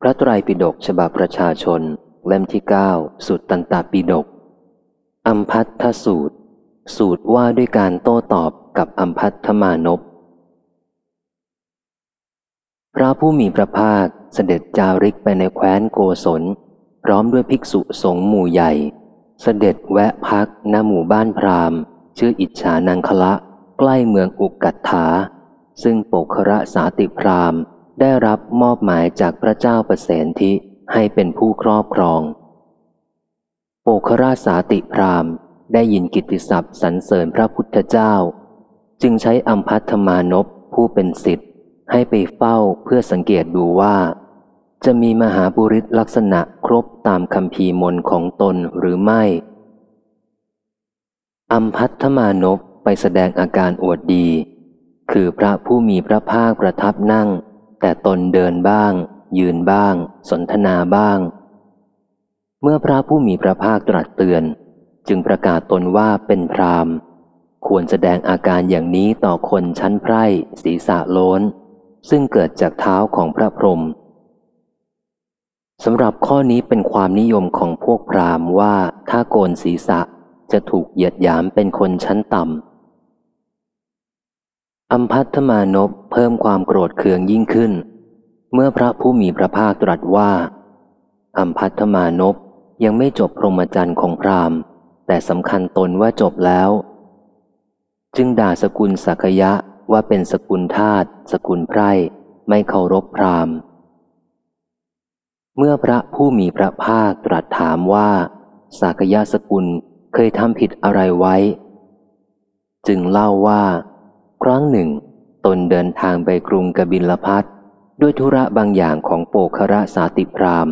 พระไตรปิฎกฉบับประชาชน เล่มที่เก้าสุดตันตปิฎกอัมพัทธสูตร สูตรว่าด้วยการโต้ตอบกับอัมพัทธมานพพระผู้มีพระภาคเสด็จจาริกไปในแคว้นโกศล พร้อมด้วยภิกษุสงฆ์หมู่ใหญ่ เสด็จแวะพักณหมู่บ้านพราหมณ์ ชื่ออิจฉานังคละ ใกล้เมืองอุกกัตถา ซึ่งปกระสาติพราหมณ์ ได้รับมอบหมายจากพระเจ้าประเสนทิให้เป็นผู้ครอบครอง โปคราสาติพรามได้ยินกิตติศัพท์สรรเสริญพระพุทธเจ้า จึงใช้อัมพัทมานพผู้เป็นสิทธิ์ให้ไปเฝ้าเพื่อสังเกตดูว่า จะมีมหาบุริษลักษณะครบตามคำพีมนของตนหรือไม่ อัมพัทมานพไปแสดงอาการอวดดี คือพระผู้มีพระภาคประทับนั่ง แต่ตนเดินบ้าง ยืนบ้าง สนทนาบ้าง เมื่อพระผู้มีพระภาคตรัสเตือน จึงประกาศตนว่าเป็นพรามควรแสดงอาการอย่างนี้ต่อคนชั้นไพร่ศีรษะโล้น ซึ่งเกิดจากเท้าของพระพรหมสำหรับข้อนี้เป็นความนิยมของพวกพรามว่าถ้าโกนศีรษะจะถูกเหยียดหยามเป็นคนชั้นต่ำ อัมพัทมานพเพิ่มความโกรธเคืองยิ่งขึ้น เมื่อพระผู้มีพระภาคตรัสว่า อัมพัทมานพยังไม่จบพรหมจรรย์ของพราหมณ์ แต่สำคัญตนว่าจบแล้ว จึงด่าสกุลสักยะว่าเป็นสกุลทาตสกุลไพร่ไม่เคารพพราหมณ์ เมื่อพระผู้มีพระภาคตรัสถามว่าสักยะสกุลเคยทำผิดอะไรไว้ จึงเล่าว่า ครั้งหนึ่ง ตนเดินทางไปกรุงกบิลพัทด้วยธุระบางอย่างของโปคระสาติพราม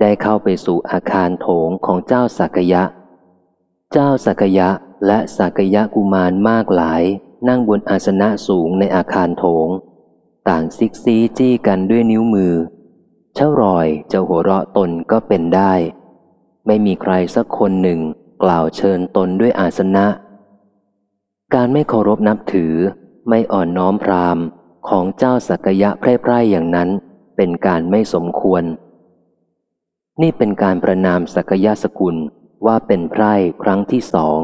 ได้เข้าไปสู่อาคารโถงของเจ้าสักยะ เจ้าสักยะและสักยะกุมารมากหลาย นั่งบนอาสนะสูงในอาคารโถง ต่างซิกซีจี้กันด้วยนิ้วมือเช่ารอยจะหัวเราะตนก็เป็นได้ ไม่มีใครสักคนหนึ่งกล่าวเชิญตนด้วยอาสนะ การไม่เคารพนับถือ ไม่อ่อนน้อมพรามของเจ้าสักยะไพร่ๆอย่างนั้น เป็นการไม่สมควร นี่เป็นการประนามสักยะสกุลว่าเป็นไพร่ครั้งที่สอง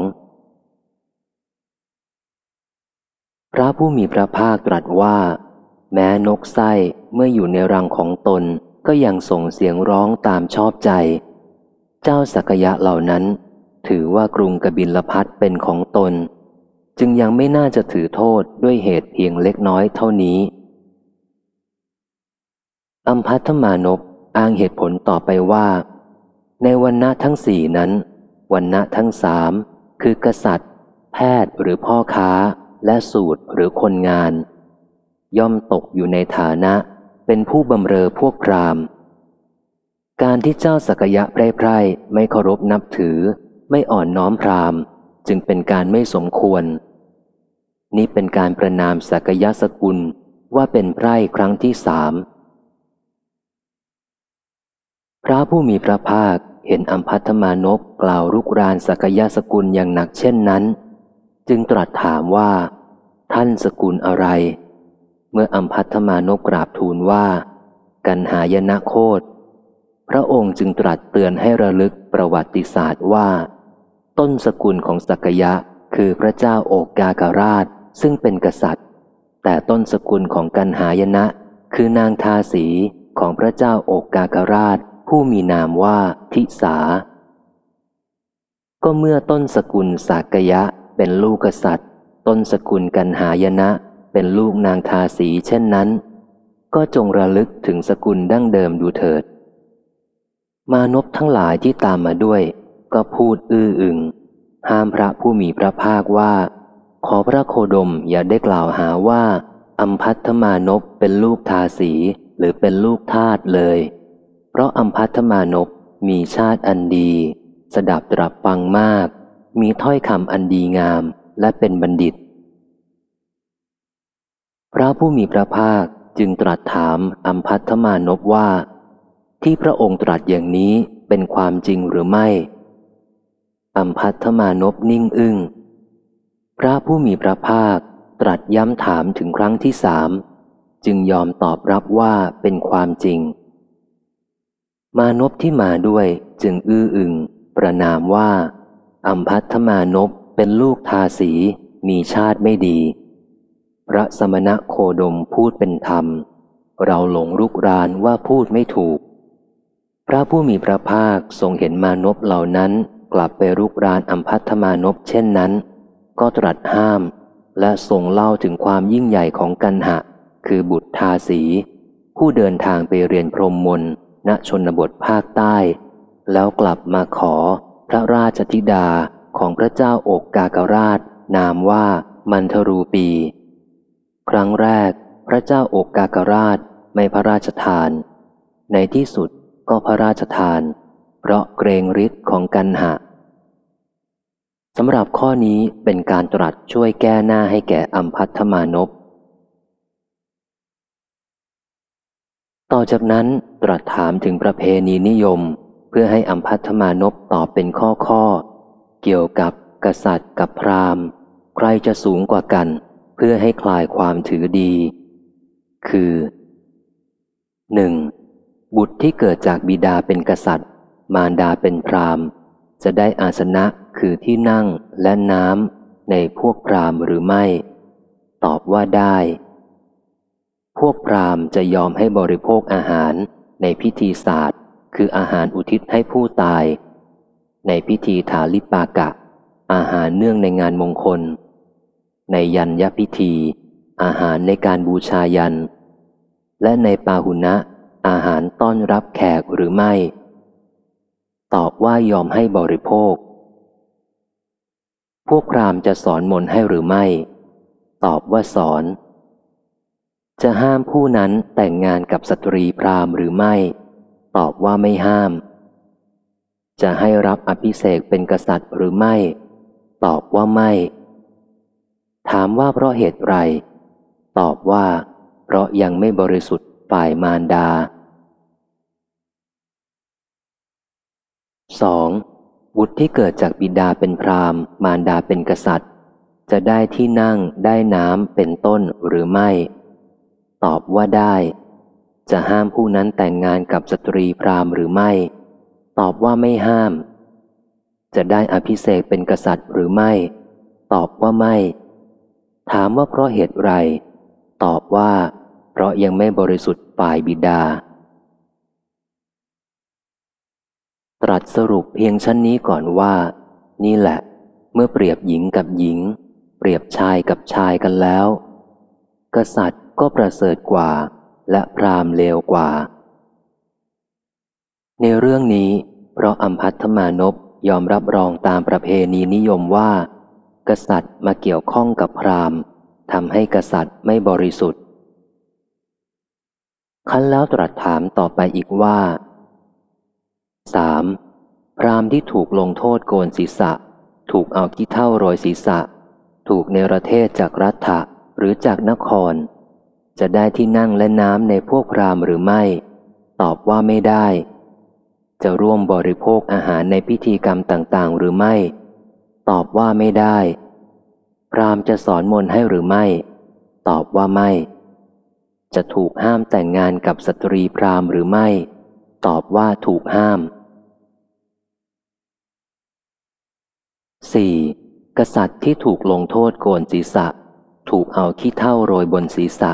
พระผู้มีพระภาคตรัสว่า แม้นกไส้เมื่ออยู่ในรังของตนก็ยังส่งเสียงร้องตามชอบใจ เจ้าสักยะเหล่านั้น ถือว่ากรุงกบิลพัทเป็นของตน จึงยังไม่น่าจะถือโทษด้วยเหตุเพียงเล็กน้อยเท่านี้อัมพัทมานพอ้างเหตุผลต่อไปว่า ในวันณะทั้งสี่นั้น วันณะทั้งสามคือกษัตริย์ แพทย์หรือพ่อค้า และสูตรหรือคนงาน ย่อมตกอยู่ในฐานะเป็นผู้บำเรอพวกพรามการที่เจ้าสักยะไพร่ไพร่ไม่เคารพนับถือ ไม่อ่อนน้อมพรามจึงเป็นการไม่สมควร นี้เป็นการประนามสักยะสกุลว่าเป็นไพร่ครั้งที่สาม พระผู้มีพระภาคเห็นอัมพัทมานพกล่าวรุกรานสักยะสกุลอย่างหนักเช่นนั้น จึงตรัสถามว่า ท่านสกุลอะไร เมื่ออัมพัทมานพกราบทูลว่า กันหายนะโคตพระองค์จึงตรัสเตือนให้ระลึกประวัติศาสตร์ว่า ต้นสกุลของสักยะคือพระเจ้าโอกาการาช ซึ่งเป็นกษัตริย์ แต่ต้นสกุลของกันหายนะ คือนางทาสีของพระเจ้าโอกกาการาช ผู้มีนามว่าทิสา ก็เมื่อต้นสกุลสากยะเป็นลูกกษัตริย์ ต้นสกุลกันหายนะ เป็นลูกนางทาสีเช่นนั้น ก็จงระลึกถึงสกุลดั้งเดิมดูเถิด มานพทั้งหลายที่ตามมาด้วย ก็พูดอื้ออึงห้ามพระผู้มีพระภาคว่า ขอพระโคดมอย่าได้กล่าวหาว่า อัมพัทมานพเป็นลูกทาสีหรือเป็นลูกทาตเลย เพราะอัมพัทมานพมีชาติอันดี สดับตรับฟังมาก มีถ้อยคำอันดีงามและเป็นบัณฑิต พระผู้มีพระภาคจึงตรัสถามอัมพัทมานพว่า ที่พระองค์ตรัสอย่างนี้เป็นความจริงหรือไม่ อัมพัทมานพนิ่งอึง้ง พระผู้มีพระภาคตรัสย้ำถามถึงครั้งที่สามจึงยอมตอบรับว่าเป็นความจริง มานพที่มาด้วยจึงอื้ออึง ประนามว่า อัมพัทธมานพเป็นลูกทาสีมีชาติไม่ดี พระสมณะโคดมพูดเป็นธรรม เราหลงรุกรานว่าพูดไม่ถูก พระผู้มีพระภาคทรงเห็นมานพเหล่านั้นกลับไปรุกรานอัมพัทธมานพเช่นนั้น ก็ตรัสห้าม และทรงเล่าถึงความยิ่งใหญ่ของกันหะ คือบุตรทาสี ผู้เดินทางไปเรียนพรหมมนณชนบทภาคใต้ แล้วกลับมาขอพระราชธิดาของพระเจ้าอกกากราช นามว่ามันทรูปี ครั้งแรก พระเจ้าอกกากราชไม่พระราชทาน ในที่สุดก็พระราชทาน เพราะเกรงฤทธิ์ของกันหะ สำหรับข้อนี้เป็นการตรัสช่วยแก้หน้าให้แก่อัมพัทธมานพต่อจากนั้นตรัสถามถึงประเพณีนิยม เพื่อให้อัมพัทธมานพตอบเป็นข้อข้อ เกี่ยวกับกษัตริย์กับพราหมณ์ ใครจะสูงกว่ากัน เพื่อให้คลายความถือดี คือ 1. บุตรที่เกิดจากบิดาเป็นกษัตริย์ มารดาเป็นพราหมณ์ จะได้อาสนะ คือที่นั่งและน้ำในพวกพราหมณ์หรือไม่ ตอบว่าได้ พวกพราหมณ์จะยอมให้บริโภคอาหารในพิธีศาสตร์ คืออาหารอุทิศให้ผู้ตาย ในพิธีถาลิปากะ อาหารเนื่องในงานมงคล ในยันยพิธี อาหารในการบูชายัน และในปาหุนะอาหารต้อนรับแขกหรือไม่ ตอบว่ายอมให้บริโภค พวกพราหมณ์จะสอนมนให้หรือไม่ ตอบว่าสอน จะห้ามผู้นั้นแต่งงานกับสตรีพราหมณ์หรือไม่ ตอบว่าไม่ห้าม จะให้รับอภิเษกเป็นกษัตริย์หรือไม่ ตอบว่าไม่ ถามว่าเพราะเหตุไร ตอบว่า เพราะยังไม่บริสุทธิ์ฝ่ายมารดา 2. บุตรที่เกิดจากบิดาเป็นพราหมณ์ มารดาเป็นกษัตริย์ จะได้ที่นั่งได้น้ำเป็นต้นหรือไม่ ตอบว่าได้ จะห้ามผู้นั้นแต่งงานกับสตรีพราหมณ์หรือไม่ ตอบว่าไม่ห้าม จะได้อภิเษกเป็นกษัตริย์หรือไม่ ตอบว่าไม่ ถามว่าเพราะเหตุไร ตอบว่า เพราะยังไม่บริสุทธิ์ฝ่ายบิดา ตรัสสรุปเพียงชั้นนี้ก่อนว่า นี่แหละ เมื่อเปรียบหญิงกับหญิง เปรียบชายกับชายกันแล้ว กษัตริย์ก็ประเสริฐกว่า และพราหมณ์เลวกว่า ในเรื่องนี้ เพราะอัมพัทธมานพยอมรับรองตามประเพณีนิยมว่า กษัตริย์มาเกี่ยวข้องกับพราหมณ์ทำให้กษัตริย์ไม่บริสุทธิ์คันแล้วตรัสถามต่อไปอีกว่า 3. พรามที่ถูกลงโทษโกนศีรษะ ถูกเอาขี้เท่าโรยศีรษะ ถูกเนรเทศจากรัฐะหรือจากนคร จะได้ที่นั่งและน้ำในพวกพรามหรือไม่ ตอบว่าไม่ได้ จะร่วมบริโภคอาหารในพิธีกรรมต่างๆ หรือไม่ ตอบว่าไม่ได้ พรามจะสอนมนให้หรือไม่ ตอบว่าไม่ จะถูกห้ามแต่งงานกับสตรีพรามหรือไม่ ตอบว่าถูกห้าม 4. กษัตริย์ที่ถูกลงโทษโกนศีรษะ ถูกเอาขี้เท่าโรยบนศีรษะ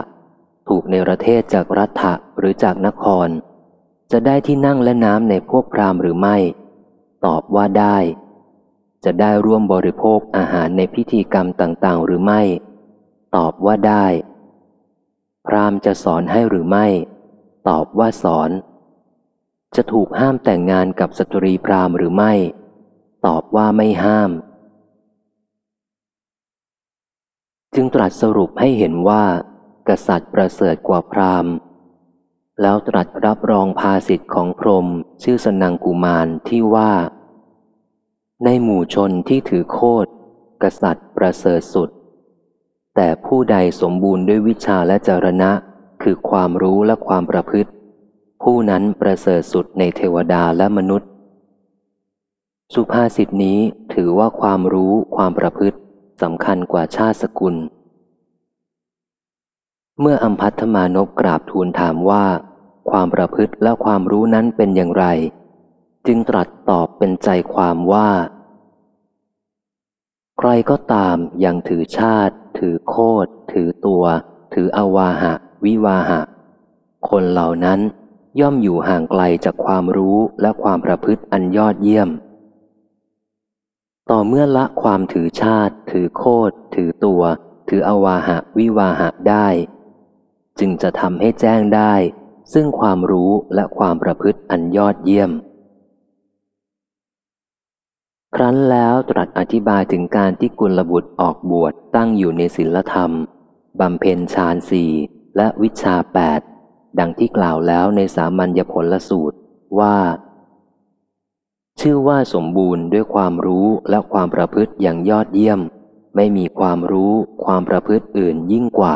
ถูกในประเทศจากรัฐะหรือจากนคร จะได้ที่นั่งและน้ำในพวกพราหมณ์หรือไม่ ตอบว่าได้ จะได้ร่วมบริโภคอาหารในพิธีกรรมต่าง ๆ หรือไม่ ตอบว่าได้ พราหมณ์จะสอนให้หรือไม่ ตอบว่าสอน จะถูกห้ามแต่งงานกับสตรีพราหมณ์หรือไม่ ตอบว่าไม่ห้าม จึงตรัสสรุปให้เห็นว่า กษัตริย์ประเสริฐกว่าพราหมณ์ แล้วตรัสรับรองภาสิทธิ์ของพรหมชื่อสนังกุมารที่ว่า ในหมู่ชนที่ถือโคดกษัตริย์ประเสริฐสุด แต่ผู้ใดสมบูรณ์ด้วยวิชาและจรณะ คือความรู้และความประพฤติ ผู้นั้นประเสริฐสุดในเทวดาและมนุษย์ สุภาษิตนี้ถือว่าความรู้ความประพฤติสำคัญกว่าชาติสกุล เมื่ออัมพัทธมานพกราบทูลถามว่า ความประพฤติและความรู้นั้นเป็นอย่างไร จึงตรัสตอบเป็นใจความว่า ใครก็ตามยังถือชาติ ถือโคดถือตัว ถืออวาหะ วิวาหะ คนเหล่านั้นย่อมอยู่ห่างไกลจากความรู้และความประพฤติอันยอดเยี่ยม ต่อเมื่อละความถือชาติ ถือโคดถือตัว ถืออวาหะวิวาหะได้ จึงจะทำให้แจ้งได้ ซึ่งความรู้และความประพฤติอันยอดเยี่ยม ครั้นแล้วตรัสอธิบายถึงการที่กุลบุตรออกบวชตั้งอยู่ในศีลธรรมบำเพ็ญฌานสี่และวิชาแปดดังที่กล่าวแล้วในสามัญญผลสูตรว่า ชื่อว่าสมบูรณ์ด้วยความรู้และความประพฤติอย่างยอดเยี่ยม ไม่มีความรู้ความประพฤติอื่นยิ่งกว่า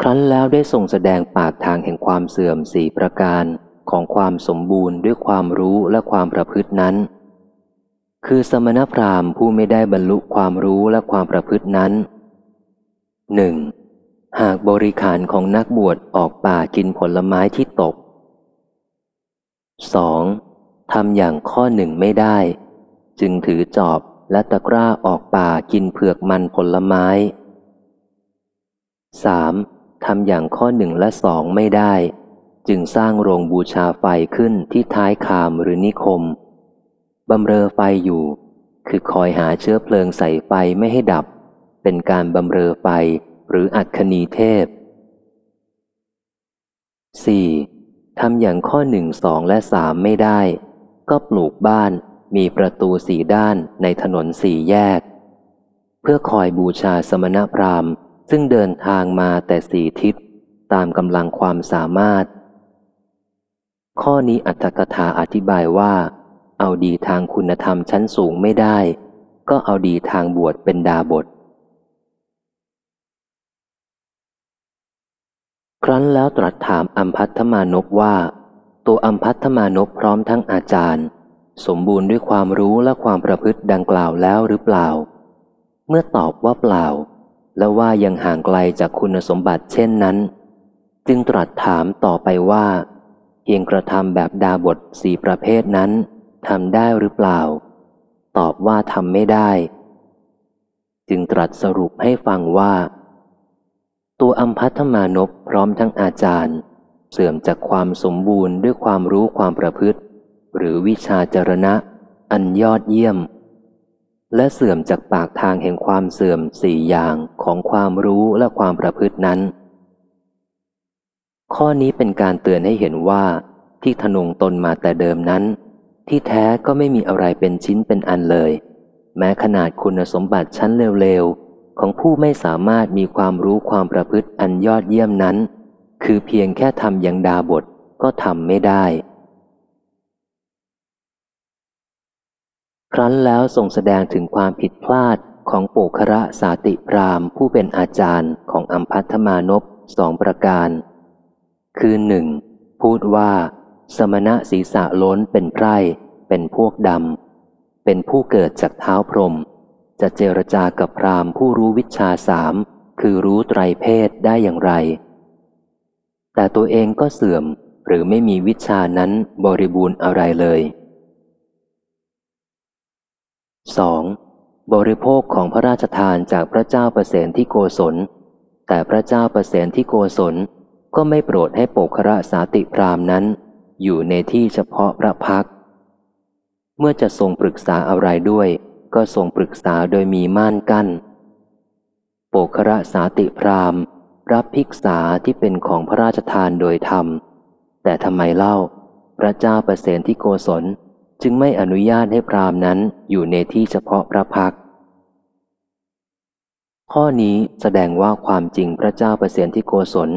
ครั้นแล้วได้ทรงแสดงปากทางแห่งความเสื่อมสี่ประการของความสมบูรณ์ด้วยความรู้และความประพฤตินั้น คือสมณพราหมณ์ผู้ไม่ได้บรรลุความรู้และความประพฤตินั้นหนึ่งหากบริขารของนักบวชออกป่ากินผลไม้ที่ตก 2. ทำอย่างข้อหนึ่งไม่ได้ จึงถือจอบและตะกร้าออกป่ากินเผือกมันผลไม้ 3. ทำอย่างข้อหนึ่งและสองไม่ได้ จึงสร้างโรงบูชาไฟขึ้นที่ท้ายคามหรือนิคมบำเรอไฟอยู่ คือคอยหาเชื้อเพลิงใส่ไฟไม่ให้ดับ เป็นการบำเรอไฟหรืออัคนีเทพ 4. ทำอย่างข้อหนึ่งสองและสามไม่ได้ ก็ปลูกบ้านมีประตูสีด้านในถนนสี่แยก เพื่อคอยบูชาสมณพราหมณ์ซึ่งเดินทางมาแต่สี่ทิศตามกำลังความสามารถ ข้อนี้อัตถกถาอธิบายว่า เอาดีทางคุณธรรมชั้นสูงไม่ได้ ก็เอาดีทางบวชเป็นดาบท ครั้นแล้วตรัสถามอัมพัทธมานพว่า ตัวอัมพัทธมานพพร้อมทั้งอาจารย์ สมบูรณ์ด้วยความรู้และความประพฤติดังกล่าวแล้วหรือเปล่า เมื่อตอบว่าเปล่า และว่ายังห่างไกลจากคุณสมบัติเช่นนั้น จึงตรัสถามต่อไปว่า เพียงกระทำแบบดาบทสี่ประเภทนั้นทำได้หรือเปล่า ตอบว่าทำไม่ได้ จึงตรัสสรุปให้ฟังว่า ตัวอัมพัทมานพพร้อมทั้งอาจารย์ เสื่อมจากความสมบูรณ์ด้วยความรู้ความประพฤติ หรือวิชาจรณะ อันยอดเยี่ยม และเสื่อมจากปากทางแห่งความเสื่อมสี่อย่างของความรู้และความประพฤตินั้น ข้อนี้เป็นการเตือนให้เห็นว่าที่ทนงตนมาแต่เดิมนั้น ที่แท้ก็ไม่มีอะไรเป็นชิ้นเป็นอันเลย แม้ขนาดคุณสมบัติชั้นเร็ว ของผู้ไม่สามารถมีความรู้ความประพฤติอันยอดเยี่ยมนั้น คือเพียงแค่ทำอย่างดาบทก็ทำไม่ได้ ครั้นแล้วทรงแสดงถึงความผิดพลาดของโปคระสาติรามผู้เป็นอาจารย์ของอัมพัทมานพสองประการ คือหนึ่งพูดว่า สมณะศีรษะล้นเป็นไพร่ เป็นพวกดำ เป็นผู้เกิดจากเท้าพรม จะเจรจากับพราหมณ์ผู้รู้วิชาสามคือรู้ไตรเพศได้อย่างไร แต่ตัวเองก็เสื่อมหรือไม่มีวิชานั้นบริบูรณ์อะไรเลย 2. บริโภคของพระราชทานจากพระเจ้าประเสนที่โกศล แต่พระเจ้าประเสนที่โกศลก็ไม่โปรดให้ปกคระสาติพรามนั้น อยู่ในที่เฉพาะพระพัก เมื่อจะทรงปรึกษาอะไรด้วย ก็ทรงปรึกษาโดยมีม่านกัน้น โปคระสาติพรามรับภิกษาที่เป็นของพระราชทานโดยธรรม แต่ทำไมเล่า พระเจ้าประเสนที่โกศลจึงไม่อนุญาตให้พรามนั้นอยู่ในที่เฉพาะพระพัก ข้อนี้แสดงว่าความจริงพระเจ้าประเสนที่โกศล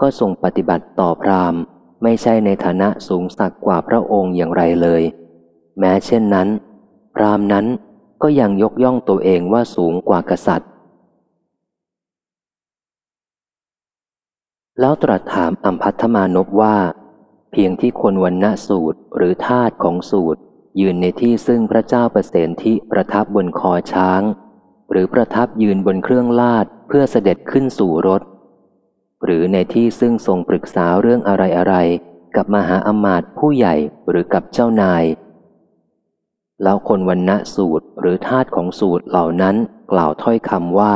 ก็ทรงปฏิบัติต่อพรามไม่ใช่ในฐานะสูงสักกว่าพระองค์อย่างไรเลย แม้เช่นนั้น พรามนั้น ก็ยังยกย่องตัวเองว่าสูงกว่ากษัตริย์ แล้วตรัสถามอัมพัทมานพว่า เพียงที่คนวันณสูตรหรือทาตุของสูตร ยืนในที่ซึ่งพระเจ้าประเสนที่ประทับบนคอช้าง หรือประทับยืนบนเครื่องลาดเพื่อเสด็จขึ้นสู่รถ หรือในที่ซึ่งทรงปรึกษาเรื่องอะไรอะไรกับมหาอมาตย์ผู้ใหญ่หรือกับเจ้านาย แล้วคนวันณะสูตรหรือทาตุของสูตรเหล่านั้นกล่าวถ้อยคำว่า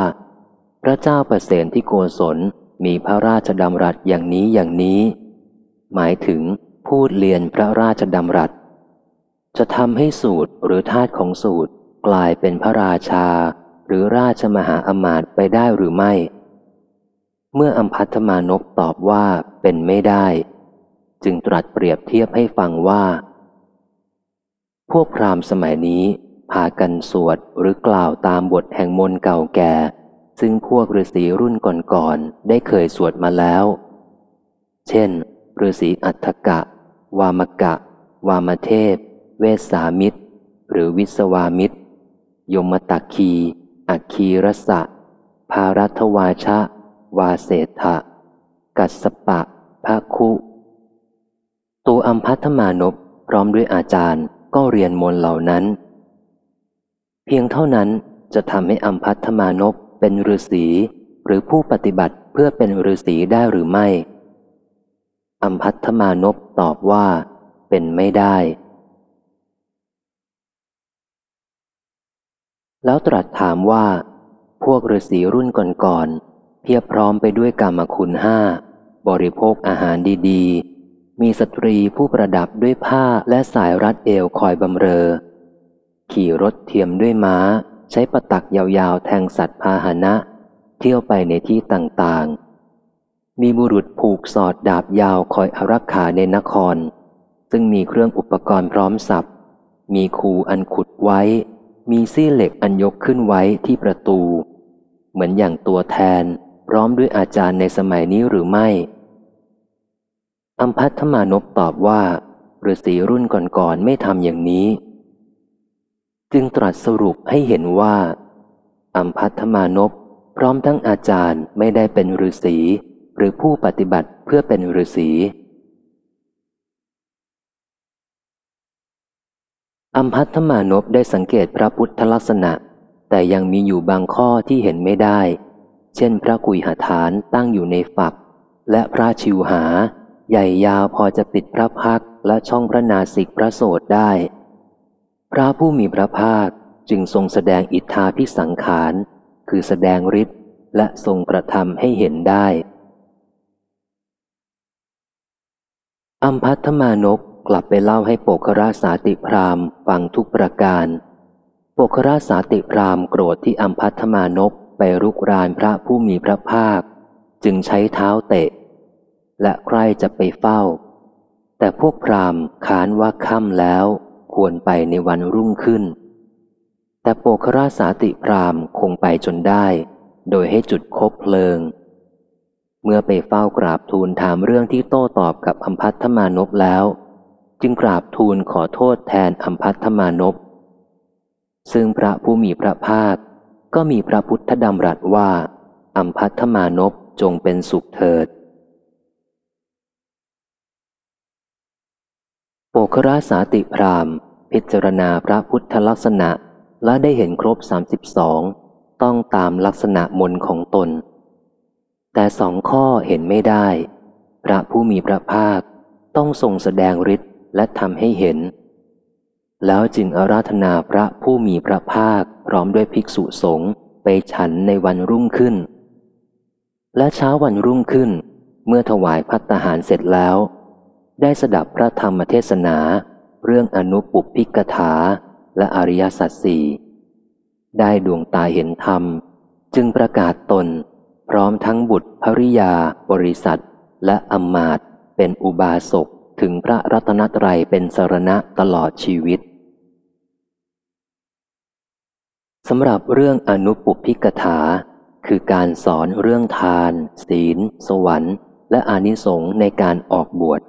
พระเจ้าประเสนที่โกศลมีพระราชดำรัสอย่างนี้อย่างนี้ หมายถึงพูดเรียนพระราชดำรัส จะทำให้สูตรหรือทาตุของสูตรกลายเป็นพระราชา หรือราชมหาอมาตย์ไปได้หรือไม่ เมื่ออัมพัทมานพตอบว่าเป็นไม่ได้ จึงตรัสเปรียบเทียบให้ฟังว่า พวกพราหมณ์สมัยนี้พากันสวดหรือกล่าวตามบทแห่งมนต์เก่าแก่ ซึ่งพวกฤาษีรุ่นก่อนๆได้เคยสวดมาแล้ว เช่นฤาษีอัฏฐกะ วามกะ วามเทพ เวสามิตร หรือวิสวามิตร ยมตักคีอัคคีรสะ ภารัตวาชะ วาเศธะกัสสปะภะคุ ตัวอัมพัทมานพพร้อมด้วยอาจารย์ ก็เรียนมนเหล่านั้น เพียงเท่านั้นจะทำให้อัมพัทมานพเป็นฤาษีหรือผู้ปฏิบัติเพื่อเป็นฤาษีได้หรือไม่ อัมพัทมานพตอบว่า เป็นไม่ได้ แล้วตรัสถามว่า พวกฤาษีรุ่นก่อนๆเพียบพร้อมไปด้วยกรรมคุณห้า บริโภคอาหารดีๆ มีสตรีผู้ประดับด้วยผ้าและสายรัดเอวคอยบำเรอ ขี่รถเทียมด้วยม้า ใช้ประตักยาวๆ แทงสัตว์พาหนะ เที่ยวไปในที่ต่างๆ มีบุรุษผูกสอดดาบยาวคอยอารักขาในนคร ซึ่งมีเครื่องอุปกรณ์พร้อมสับ มีคูอันขุดไว้ มีซี่เหล็กอันยกขึ้นไว้ที่ประตู เหมือนอย่างตัวแทน พร้อมด้วยอาจารย์ในสมัยนี้หรือไม่ อัมพัทธมานพตอบว่าฤาษีรุ่นก่อนๆไม่ทำอย่างนี้ จึงตรัสสรุปให้เห็นว่า อัมพัทธมานพพร้อมทั้งอาจารย์ไม่ได้เป็นฤาษีหรือผู้ปฏิบัติเพื่อเป็นฤาษีอัมพัทมานพได้สังเกตพระพุทธลักษณะ แต่ยังมีอยู่บางข้อที่เห็นไม่ได้ เช่นพระกุยหฐานตั้งอยู่ในฝัก และพระชิวหา ใหญ่ยาวพอจะปิดพระพักและช่องพระนาสิกพระโสดได้ พระผู้มีพระภาคจึงทรงแสดงอิทธาพิสังขาร คือแสดงฤทธิ์และทรงกระทำให้เห็นได้ อัมพัทมานพกลับไปเล่าให้โปกราสาติพรามฟังทุกประการ โปกราสาติพรามโกรธที่อัมพัทมานพไปรุกรานพระผู้มีพระภาค จึงใช้เท้าเตะ และใครจะไปเฝ้า แต่พวกพรามค้านว่าค่ำแล้วควรไปในวันรุ่งขึ้น แต่โปกราสาติพรามคงไปจนได้ โดยให้จุดคบเพลิง เมื่อไปเฝ้ากราบทูลถามเรื่องที่โต้ตอบกับอัมพัทธมานพแล้ว จึงกราบทูลขอโทษแทนอัมพัทธมานพ ซึ่งพระผู้มีพระภาค ก็มีพระพุทธดำรัสว่าอัมพัทธมานพจงเป็นสุขเถิด โปคราสาติพรามพิจารณาพระพุทธลักษณะและได้เห็นครบสามสิบสองต้องตามลักษณะมนของตน แต่สองข้อเห็นไม่ได้ พระผู้มีพระภาคต้องทรงแสดงฤทธิ์และทำให้เห็น แล้วจึงอาราธนาพระผู้มีพระภาคพร้อมด้วยภิกษุสงฆ์ไปฉันในวันรุ่งขึ้น และเช้าวันรุ่งขึ้น เมื่อถวายพัตตาหารเสร็จแล้ว ได้สดับพระธรรมเทศนา เรื่องอนุปุพิกถาและอริยสัจสี่ได้ดวงตาเห็นธรรม จึงประกาศตน พร้อมทั้งบุตรภริยา บริษัท และอมมาตเป็นอุบาสกถึงพระรัตนตรัยเป็นสรณะตลอดชีวิตสำหรับเรื่องอนุปุพิกถา คือการสอนเรื่องทาน ศีล สวรรค์ และอานิสงส์ในการออกบวช